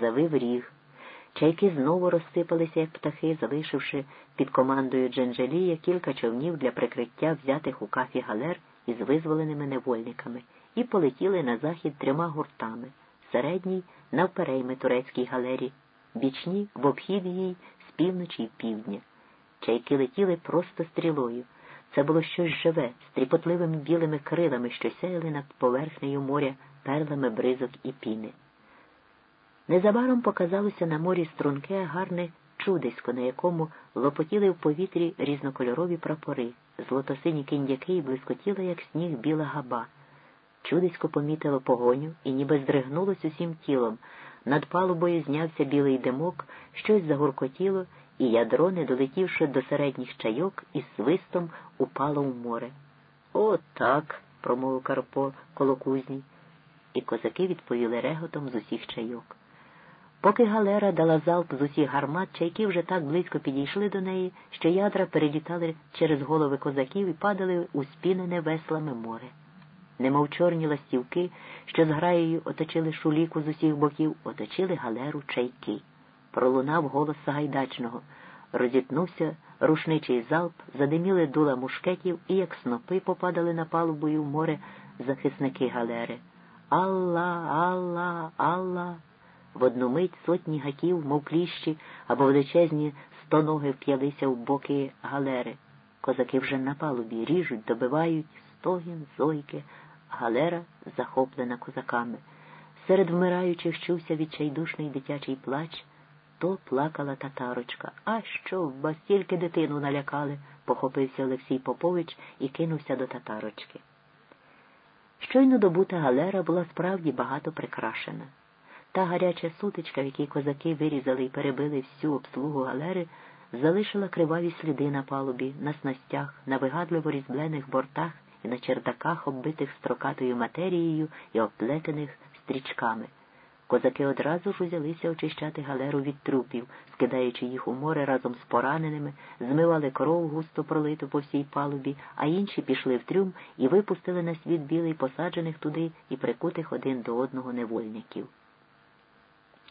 завив ріг. Чайки знову розсипалися, як птахи, залишивши під командою Дженджелія кілька човнів для прикриття взятих у кафі галер із визволеними невольниками, і полетіли на захід трьома гуртами середній навперейми турецькій галері, бічні в обхід їй з півночі й півдня. Чайки летіли просто стрілою. Це було щось живе, з тріпотливими білими крилами, що сяяли над поверхнею моря перлами бризок і піни. Незабаром показалося на морі струнке, гарне чудисько, на якому лопотіли в повітрі різнокольорові прапори, злотосині киндяки і блискотіла, як сніг, біла габа. Чудисько помітило погоню і ніби здригнулось усім тілом. Над палубою знявся білий димок, щось загуркотіло, і ядро, не долетівши до середніх чайок, із свистом упало в море. «О, так!» – промовив Карпо коло кузні, і козаки відповіли реготом з усіх чайок. Поки галера дала залп з усіх гармат, чайки вже так близько підійшли до неї, що ядра перелітали через голови козаків і падали у спінене веслами море. Немов чорні ластівки, що з граєю оточили шуліку з усіх боків, оточили галеру чайки. Пролунав голос Сагайдачного. Розітнувся рушничий залп, задиміли дула мушкетів і, як снопи, попадали на палубою в море захисники галери. Алла, Алла, Алла. В одну мить сотні гаків, мов кліщі, або величезні стоноги вп'ялися в боки галери. Козаки вже на палубі ріжуть, добивають стогін, зойки, галера захоплена козаками. Серед вмираючих чувся відчайдушний дитячий плач, то плакала татарочка. А що, вас тільки дитину налякали, похопився Олексій Попович і кинувся до татарочки. Щойно добута галера була справді багато прикрашена. Та гаряча сутичка, в якій козаки вирізали і перебили всю обслугу галери, залишила криваві сліди на палубі, на снастях, на вигадливо різьблених бортах і на чердаках, оббитих строкатою матерією і обплетених стрічками. Козаки одразу ж узялися очищати галеру від трупів, скидаючи їх у море разом з пораненими, змивали кров густо пролиту по всій палубі, а інші пішли в трюм і випустили на світ білий посаджених туди і прикутих один до одного невольників.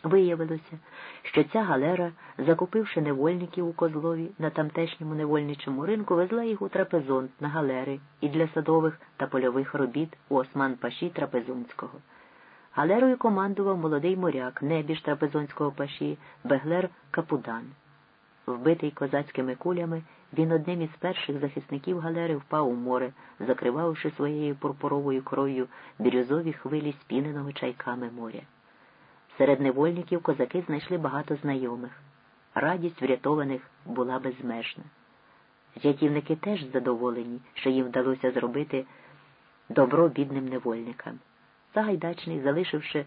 Виявилося, що ця галера, закупивши невольників у Козлові на тамтешньому невольничому ринку, везла їх у трапезонт на галери і для садових та польових робіт у Осман Паші Трапезунського. Галерою командував молодий моряк, небіж Трапезонського паші, Беглер Капудан. Вбитий козацькими кулями, він одним із перших захисників галери впав у море, закривавши своєю пурпуровою кров'ю бірюзові хвилі спіненого чайками моря. Серед невольників козаки знайшли багато знайомих. Радість врятованих була безмежна. Рятівники теж задоволені, що їм вдалося зробити добро бідним невольникам. Загайдачний, залишивши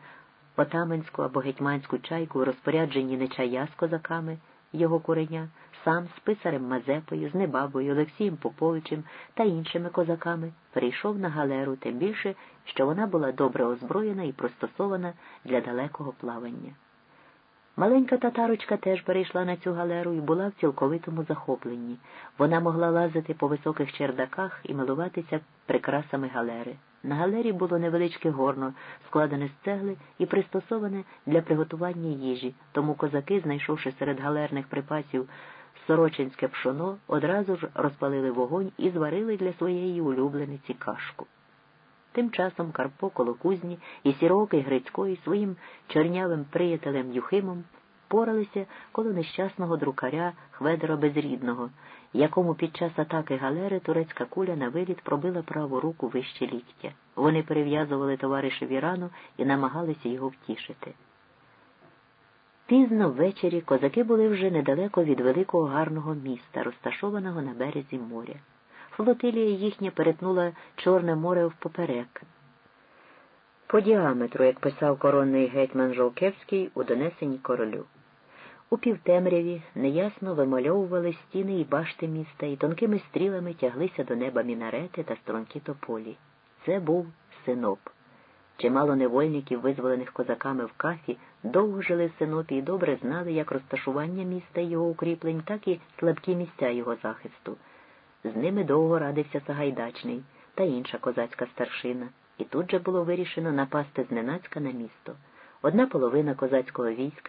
отаменську або гетьманську чайку у розпорядженні нечая з козаками його куреня, сам з писарем Мазепою, з Небабою, Олексієм Поповичем та іншими козаками перейшов на галеру, тим більше, що вона була добре озброєна і пристосована для далекого плавання. Маленька татарочка теж перейшла на цю галеру і була в цілковитому захопленні. Вона могла лазити по високих чердаках і милуватися прикрасами галери. На галері було невеличке горно, складене з цегли і пристосоване для приготування їжі, тому козаки, знайшовши серед галерних припасів сорочинське пшоно, одразу ж розпалили вогонь і зварили для своєї улюблениці кашку. Тим часом Карпо коло кузні і сірокий Грицько і своїм чорнявим приятелем Юхимом поралися коло нещасного друкаря Хведора Безрідного, якому під час атаки галери турецька куля на виліт пробила праву руку вище ліктя. Вони перев'язували товаришеві рану і намагалися його втішити. Пізно ввечері козаки були вже недалеко від великого гарного міста, розташованого на березі моря. Флотилія їхня перетнула Чорне море впоперек. По діаметру, як писав коронний гетьман Жолкевський у донесенні королю. У півтемряві неясно вимальовували стіни і башти міста і тонкими стрілами тяглися до неба мінарети та струнки тополі. Це був синоп. Чимало невольників, визволених козаками в кафі, довго жили в синопі і добре знали як розташування міста і його укріплень, так і слабкі місця його захисту. З ними довго радився Сагайдачний та інша козацька старшина, і тут же було вирішено напасти зненацька на місто. одна половина козацького війська